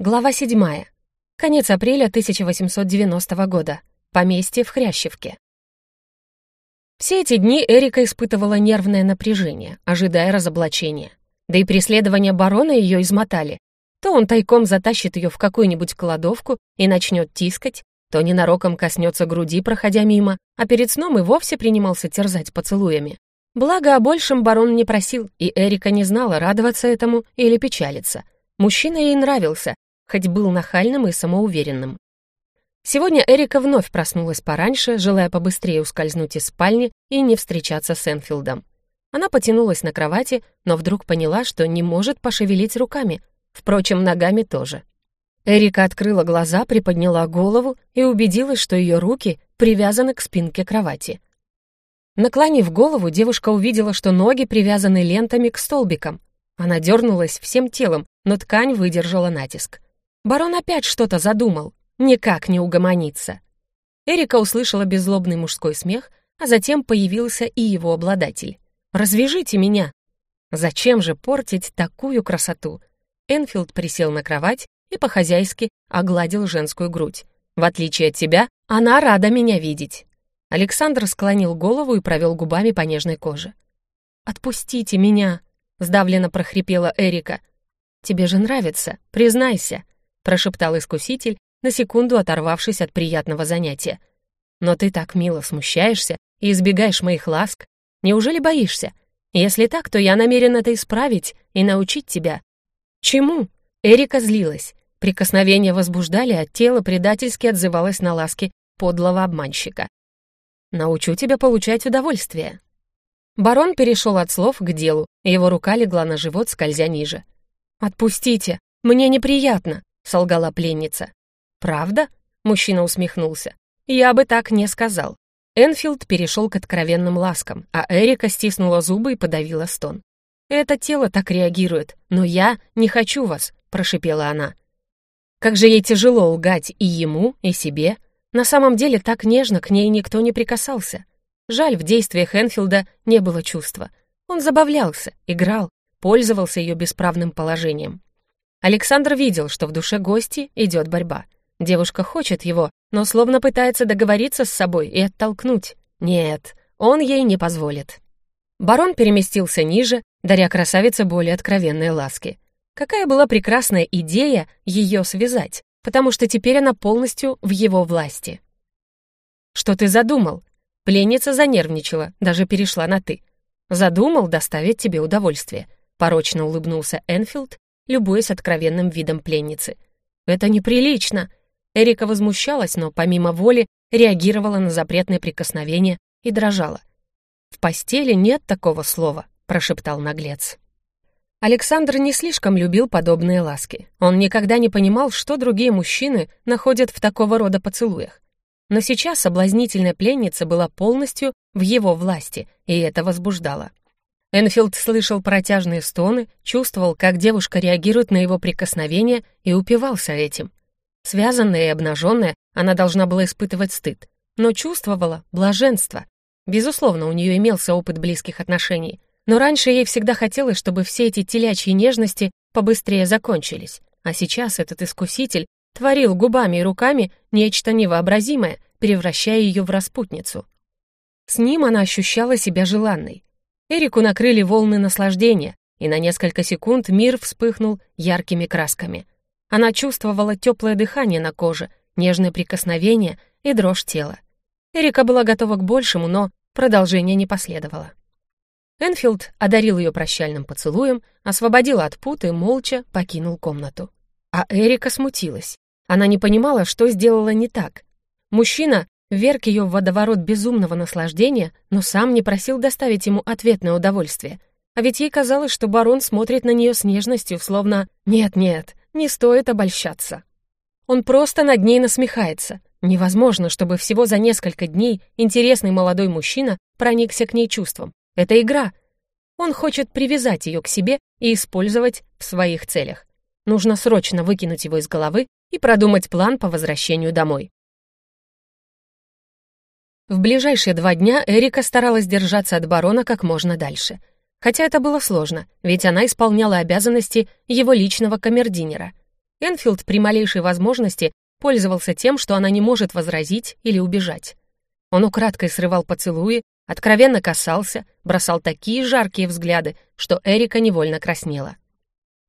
Глава 7. Конец апреля 1890 года. Поместье в Хрящевке. Все эти дни Эрика испытывала нервное напряжение, ожидая разоблачения. Да и преследования барона ее измотали. То он тайком затащит ее в какую-нибудь кладовку и начнет тискать, то ненароком коснется груди, проходя мимо, а перед сном и вовсе принимался терзать поцелуями. Благо, о большем барон не просил, и Эрика не знала, радоваться этому или печалиться. Мужчина ей нравился, хоть был нахальным и самоуверенным. Сегодня Эрика вновь проснулась пораньше, желая побыстрее ускользнуть из спальни и не встречаться с Энфилдом. Она потянулась на кровати, но вдруг поняла, что не может пошевелить руками, впрочем, ногами тоже. Эрика открыла глаза, приподняла голову и убедилась, что ее руки привязаны к спинке кровати. Наклонив голову, девушка увидела, что ноги привязаны лентами к столбикам. Она дернулась всем телом, но ткань выдержала натиск. Барон опять что-то задумал, никак не угомонится. Эрика услышала беззлобный мужской смех, а затем появился и его обладатель. «Развяжите меня!» Зачем же портить такую красоту? Энфилд присел на кровать и по-хозяйски огладил женскую грудь. В отличие от тебя, она рада меня видеть. Александр склонил голову и провел губами по нежной коже. «Отпустите меня!» — сдавленно прохрипела Эрика. «Тебе же нравится, признайся!» Прошептал искуситель, на секунду оторвавшись от приятного занятия. «Но ты так мило смущаешься и избегаешь моих ласк. Неужели боишься? Если так, то я намерен это исправить и научить тебя». «Чему?» Эрика злилась. Прикосновения возбуждали, а тело предательски отзывалось на ласки подлого обманщика. «Научу тебя получать удовольствие». Барон перешел от слов к делу, его рука легла на живот, скользя ниже. «Отпустите! Мне неприятно!» Солгала пленница. «Правда?» — мужчина усмехнулся. «Я бы так не сказал». Энфилд перешел к откровенным ласкам, а Эрика стиснула зубы и подавила стон. «Это тело так реагирует, но я не хочу вас», — прошипела она. Как же ей тяжело лгать и ему, и себе. На самом деле так нежно к ней никто не прикасался. Жаль, в действиях Энфилда не было чувства. Он забавлялся, играл, пользовался ее бесправным положением. Александр видел, что в душе гости идет борьба. Девушка хочет его, но словно пытается договориться с собой и оттолкнуть. Нет, он ей не позволит. Барон переместился ниже, даря красавице более откровенные ласки. Какая была прекрасная идея ее связать, потому что теперь она полностью в его власти. «Что ты задумал?» Пленница занервничала, даже перешла на «ты». «Задумал доставить тебе удовольствие», — порочно улыбнулся Энфилд любуясь откровенным видом пленницы. «Это неприлично!» Эрика возмущалась, но помимо воли реагировала на запретное прикосновение и дрожала. «В постели нет такого слова», — прошептал наглец. Александр не слишком любил подобные ласки. Он никогда не понимал, что другие мужчины находят в такого рода поцелуях. Но сейчас соблазнительная пленница была полностью в его власти, и это возбуждало. Энфилд слышал протяжные стоны, чувствовал, как девушка реагирует на его прикосновение и упивался этим. Связанная и обнаженная, она должна была испытывать стыд, но чувствовала блаженство. Безусловно, у нее имелся опыт близких отношений, но раньше ей всегда хотелось, чтобы все эти телячьи нежности побыстрее закончились. А сейчас этот искуситель творил губами и руками нечто невообразимое, превращая ее в распутницу. С ним она ощущала себя желанной, Эрику накрыли волны наслаждения, и на несколько секунд мир вспыхнул яркими красками. Она чувствовала теплое дыхание на коже, нежное прикосновение и дрожь тела. Эрика была готова к большему, но продолжение не последовало. Энфилд одарил ее прощальным поцелуем, освободил от пут и молча покинул комнату. А Эрика смутилась. Она не понимала, что сделала не так. Мужчина Верк ее в водоворот безумного наслаждения, но сам не просил доставить ему ответное удовольствие. А ведь ей казалось, что барон смотрит на нее с нежностью, словно «нет-нет, не стоит обольщаться». Он просто над ней насмехается. Невозможно, чтобы всего за несколько дней интересный молодой мужчина проникся к ней чувством. Это игра. Он хочет привязать ее к себе и использовать в своих целях. Нужно срочно выкинуть его из головы и продумать план по возвращению домой. В ближайшие два дня Эрика старалась держаться от барона как можно дальше. Хотя это было сложно, ведь она исполняла обязанности его личного камердинера. Энфилд при малейшей возможности пользовался тем, что она не может возразить или убежать. Он украдкой срывал поцелуи, откровенно касался, бросал такие жаркие взгляды, что Эрика невольно краснела.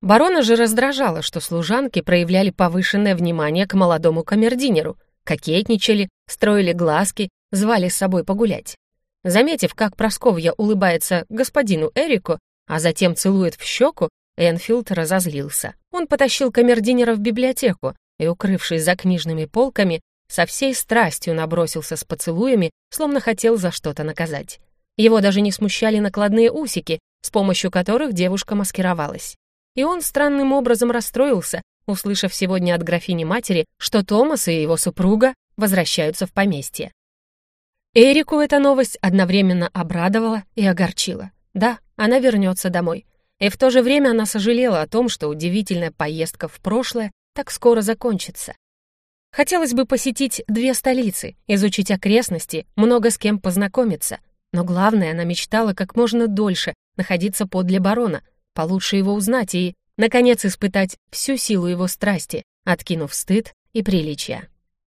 Барона же раздражало, что служанки проявляли повышенное внимание к молодому камердинеру, кокетничали, строили глазки, звали с собой погулять. Заметив, как Просковья улыбается господину Эрику, а затем целует в щеку, Энфилд разозлился. Он потащил камердинера в библиотеку и, укрывшись за книжными полками, со всей страстью набросился с поцелуями, словно хотел за что-то наказать. Его даже не смущали накладные усики, с помощью которых девушка маскировалась. И он странным образом расстроился, услышав сегодня от графини-матери, что Томас и его супруга возвращаются в поместье. Эрику эта новость одновременно обрадовала и огорчила. Да, она вернется домой. И в то же время она сожалела о том, что удивительная поездка в прошлое так скоро закончится. Хотелось бы посетить две столицы, изучить окрестности, много с кем познакомиться. Но главное, она мечтала как можно дольше находиться подле барона, получше его узнать и, наконец, испытать всю силу его страсти, откинув стыд и приличия.